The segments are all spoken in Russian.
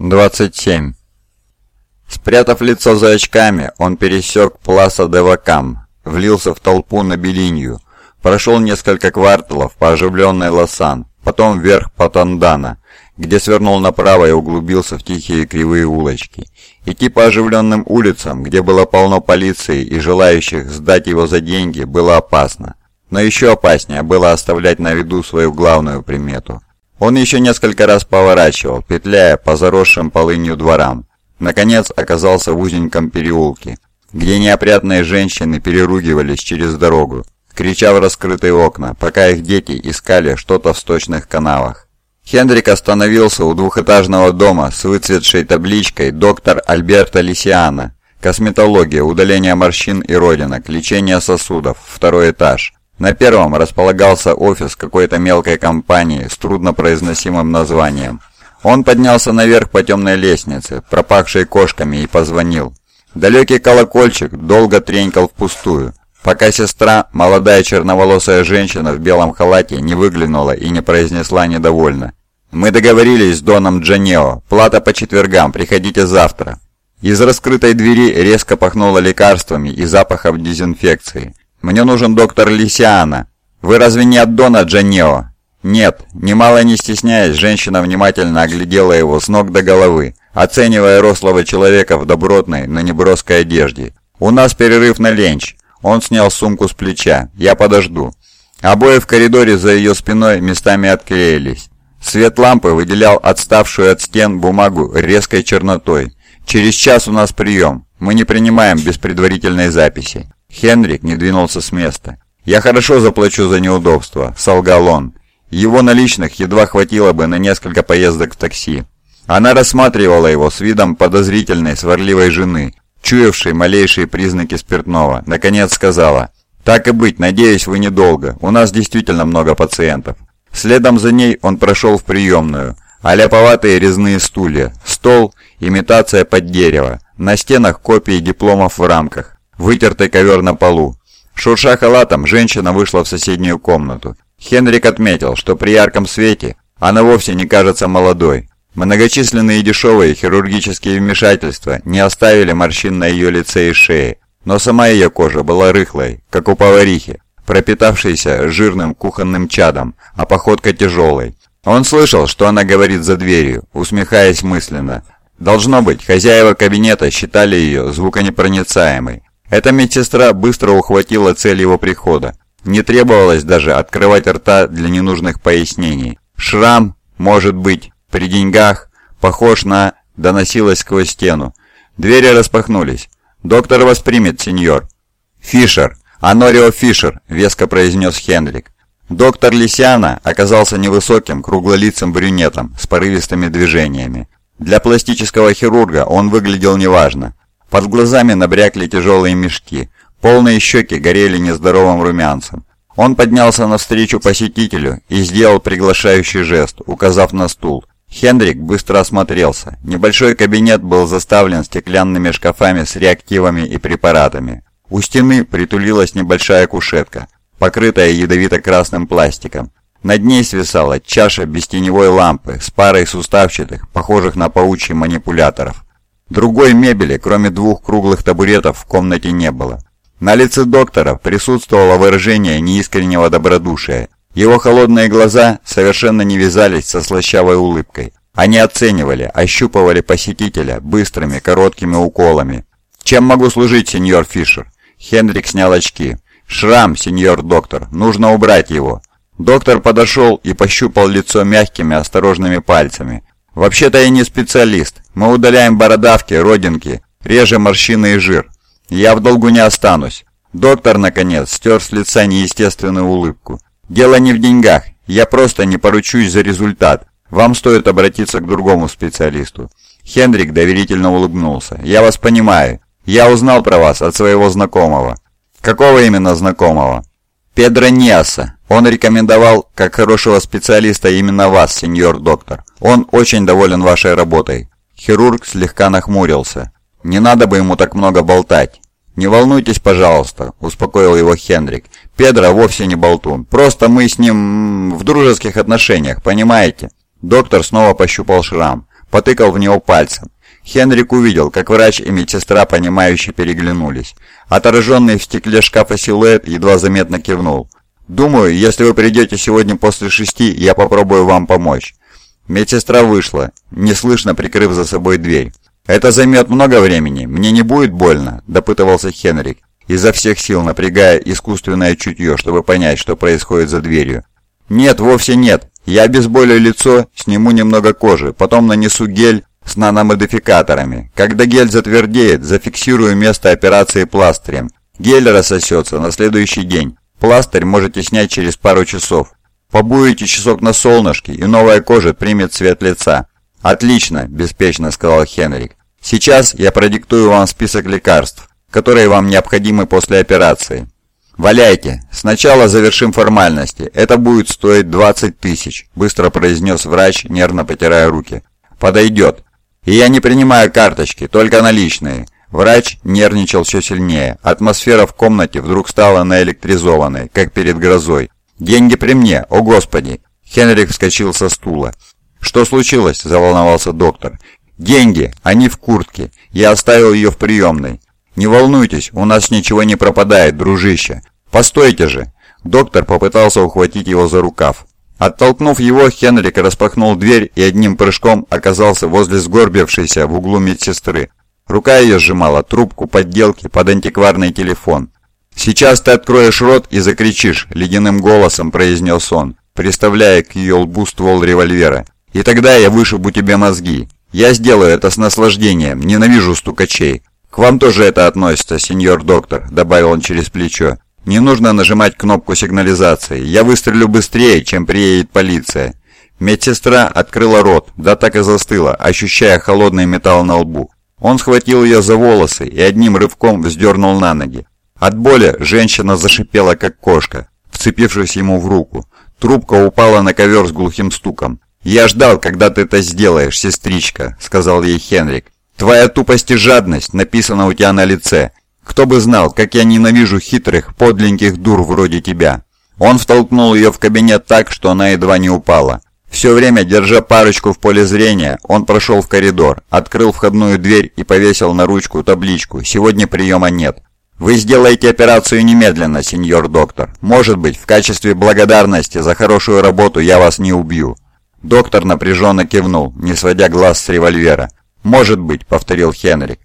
27. Спрятав лицо за очками, он пересек Пласа де Вакам, влился в толпу на Белинью, прошел несколько кварталов по оживленной Лосан, потом вверх по Тандана, где свернул направо и углубился в тихие кривые улочки. Идти по оживленным улицам, где было полно полиции и желающих сдать его за деньги, было опасно. Но еще опаснее было оставлять на виду свою главную примету – он еще несколько раз поворачивал, петляя по заросшим полынью дворам. Наконец оказался в узеньком переулке, где неопрятные женщины переругивались через дорогу, крича в раскрытые окна, пока их дети искали что-то в сточных канавах. Хендрик остановился у двухэтажного дома с выцветшей табличкой «Доктор Альберто Лисиана». Косметология, удаление морщин и родинок, лечение сосудов, второй этаж. На первом располагался офис какой-то мелкой компании с труднопроизносимым названием. Он поднялся наверх по темной лестнице, пропахшей кошками, и позвонил. Далекий колокольчик долго тренькал впустую, пока сестра, молодая черноволосая женщина в белом халате, не выглянула и не произнесла недовольно. «Мы договорились с Доном Джанео. Плата по четвергам. Приходите завтра». Из раскрытой двери резко пахнуло лекарствами и запахом дезинфекции. «Мне нужен доктор Лисиана. Вы разве не от Дона Джанео?» «Нет». Немало не стесняясь, женщина внимательно оглядела его с ног до головы, оценивая рослого человека в добротной, но не броской одежде. «У нас перерыв на ленч». Он снял сумку с плеча. «Я подожду». Обои в коридоре за ее спиной местами отклеились. Свет лампы выделял отставшую от стен бумагу резкой чернотой. «Через час у нас прием. Мы не принимаем без предварительной записи». Хенрик не двинулся с места. «Я хорошо заплачу за неудобство», — солгал он. Его наличных едва хватило бы на несколько поездок в такси. Она рассматривала его с видом подозрительной, сварливой жены, чуявшей малейшие признаки спиртного. Наконец сказала, «Так и быть, надеюсь, вы недолго. У нас действительно много пациентов». Следом за ней он прошел в приемную. Аляповатые резные стулья, стол, имитация под дерево, на стенах копии дипломов в рамках вытертый ковер на полу. Шурша халатом, женщина вышла в соседнюю комнату. Хенрик отметил, что при ярком свете она вовсе не кажется молодой. Многочисленные дешевые хирургические вмешательства не оставили морщин на ее лице и шее, но сама ее кожа была рыхлой, как у поварихи, пропитавшейся жирным кухонным чадом, а походка тяжелой. Он слышал, что она говорит за дверью, усмехаясь мысленно. Должно быть, хозяева кабинета считали ее звуконепроницаемой. Эта медсестра быстро ухватила цель его прихода. Не требовалось даже открывать рта для ненужных пояснений. Шрам, может быть, при деньгах, похож на... доносилось сквозь стену. Двери распахнулись. «Доктор воспримет, сеньор». «Фишер! Анорио Фишер!» — веско произнес Хенрик. Доктор Лисиана оказался невысоким, круглолицым брюнетом с порывистыми движениями. Для пластического хирурга он выглядел неважно. Под глазами набрякли тяжелые мешки, полные щеки горели нездоровым румянцем. Он поднялся навстречу посетителю и сделал приглашающий жест, указав на стул. Хендрик быстро осмотрелся. Небольшой кабинет был заставлен стеклянными шкафами с реактивами и препаратами. У стены притулилась небольшая кушетка, покрытая ядовито-красным пластиком. Над ней свисала чаша без теневой лампы с парой суставчатых, похожих на паучьи манипуляторов. Другой мебели, кроме двух круглых табуретов, в комнате не было. На лице доктора присутствовало выражение неискреннего добродушия. Его холодные глаза совершенно не вязались со слащавой улыбкой. Они оценивали, ощупывали посетителя быстрыми, короткими уколами. «Чем могу служить, сеньор Фишер?» Хендрик снял очки. «Шрам, сеньор доктор, нужно убрать его». Доктор подошел и пощупал лицо мягкими, осторожными пальцами. «Вообще-то я не специалист. Мы удаляем бородавки, родинки, режем морщины и жир. Я в долгу не останусь». Доктор, наконец, стер с лица неестественную улыбку. «Дело не в деньгах. Я просто не поручусь за результат. Вам стоит обратиться к другому специалисту». Хендрик доверительно улыбнулся. «Я вас понимаю. Я узнал про вас от своего знакомого». «Какого именно знакомого?» «Педро Ниаса. Он рекомендовал, как хорошего специалиста, именно вас, сеньор доктор. Он очень доволен вашей работой». Хирург слегка нахмурился. «Не надо бы ему так много болтать». «Не волнуйтесь, пожалуйста», — успокоил его Хендрик. «Педро вовсе не болтун. Просто мы с ним в дружеских отношениях, понимаете?» Доктор снова пощупал шрам. потыкал в него пальцем. Хенрик увидел, как врач и медсестра, понимающе переглянулись. Отраженный в стекле шкафа силуэт едва заметно кивнул. «Думаю, если вы придете сегодня после шести, я попробую вам помочь». Медсестра вышла, неслышно прикрыв за собой дверь. «Это займет много времени, мне не будет больно», – допытывался Хенрик, изо всех сил напрягая искусственное чутье, чтобы понять, что происходит за дверью. «Нет, вовсе нет. Я обезболю лицо, сниму немного кожи, потом нанесу гель с наномодификаторами. Когда гель затвердеет, зафиксирую место операции пластырем. Гель рассосется на следующий день. Пластырь можете снять через пару часов. Побуете часок на солнышке, и новая кожа примет цвет лица. «Отлично», – беспечно сказал Хенрик. «Сейчас я продиктую вам список лекарств, которые вам необходимы после операции. «Валяйте! Сначала завершим формальности. Это будет стоить 20 тысяч», – быстро произнес врач, нервно потирая руки. «Подойдет. Я не принимаю карточки, только наличные». Врач нервничал все сильнее. Атмосфера в комнате вдруг стала наэлектризованной, как перед грозой. «Деньги при мне, о господи!» Хенрик вскочил со стула. «Что случилось?» – заволновался доктор. «Деньги! Они в куртке. Я оставил ее в приемной. Не волнуйтесь, у нас ничего не пропадает, дружище. Постойте же!» Доктор попытался ухватить его за рукав. Оттолкнув его, Хенрик распахнул дверь и одним прыжком оказался возле сгорбившейся в углу медсестры. Рука ее сжимала трубку подделки под антикварный телефон. «Сейчас ты откроешь рот и закричишь», — ледяным голосом произнес он, приставляя к ее лбу ствол револьвера. «И тогда я вышибу тебе мозги. Я сделаю это с наслаждением, ненавижу стукачей. К вам тоже это относится, сеньор доктор», — добавил он через плечо. «Не нужно нажимать кнопку сигнализации. Я выстрелю быстрее, чем приедет полиция». Медсестра открыла рот, да так и застыла, ощущая холодный металл на лбу. Он схватил ее за волосы и одним рывком вздернул на ноги. От боли женщина зашипела, как кошка, вцепившись ему в руку. Трубка упала на ковер с глухим стуком. «Я ждал, когда ты это сделаешь, сестричка», — сказал ей Хенрик. «Твоя тупость и жадность написана у тебя на лице. Кто бы знал, как я ненавижу хитрых, подленьких дур вроде тебя». Он втолкнул ее в кабинет так, что она едва не упала. Все время, держа парочку в поле зрения, он прошел в коридор, открыл входную дверь и повесил на ручку табличку «Сегодня приема нет». «Вы сделаете операцию немедленно, сеньор доктор. Может быть, в качестве благодарности за хорошую работу я вас не убью». Доктор напряженно кивнул, не сводя глаз с револьвера. «Может быть», — повторил Хенрик.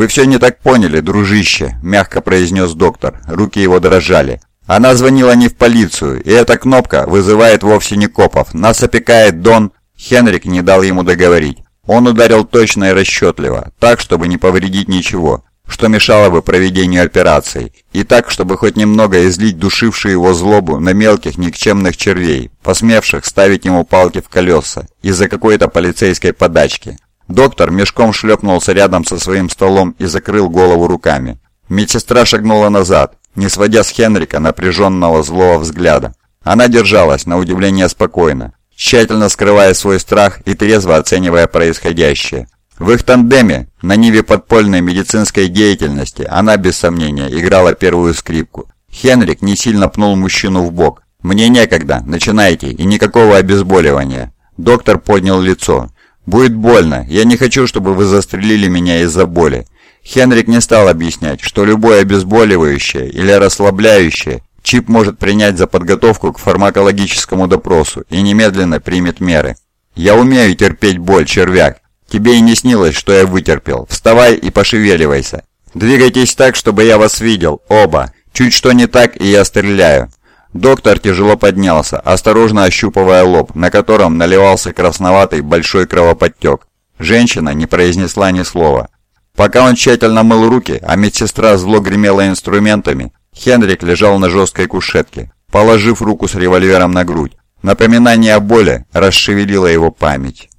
«Вы все не так поняли, дружище», — мягко произнес доктор. Руки его дрожали. «Она звонила не в полицию, и эта кнопка вызывает вовсе не копов. Нас опекает Дон...» Хенрик не дал ему договорить. Он ударил точно и расчетливо, так, чтобы не повредить ничего что мешало бы проведению операции, и так, чтобы хоть немного излить душившую его злобу на мелких никчемных червей, посмевших ставить ему палки в колеса из-за какой-то полицейской подачки. Доктор мешком шлепнулся рядом со своим столом и закрыл голову руками. Медсестра шагнула назад, не сводя с Хенрика напряженного злого взгляда. Она держалась, на удивление, спокойно, тщательно скрывая свой страх и трезво оценивая происходящее. В их тандеме, на ниве подпольной медицинской деятельности, она, без сомнения, играла первую скрипку. Хенрик не сильно пнул мужчину в бок. «Мне некогда, начинайте, и никакого обезболивания». Доктор поднял лицо. «Будет больно. Я не хочу, чтобы вы застрелили меня из-за боли». Хенрик не стал объяснять, что любое обезболивающее или расслабляющее Чип может принять за подготовку к фармакологическому допросу и немедленно примет меры. «Я умею терпеть боль, червяк. Тебе и не снилось, что я вытерпел. Вставай и пошевеливайся. Двигайтесь так, чтобы я вас видел, оба. Чуть что не так, и я стреляю». Доктор тяжело поднялся, осторожно ощупывая лоб, на котором наливался красноватый большой кровоподтек. Женщина не произнесла ни слова. Пока он тщательно мыл руки, а медсестра зло гремела инструментами, Хенрик лежал на жесткой кушетке, положив руку с револьвером на грудь. Напоминание о боли расшевелило его память.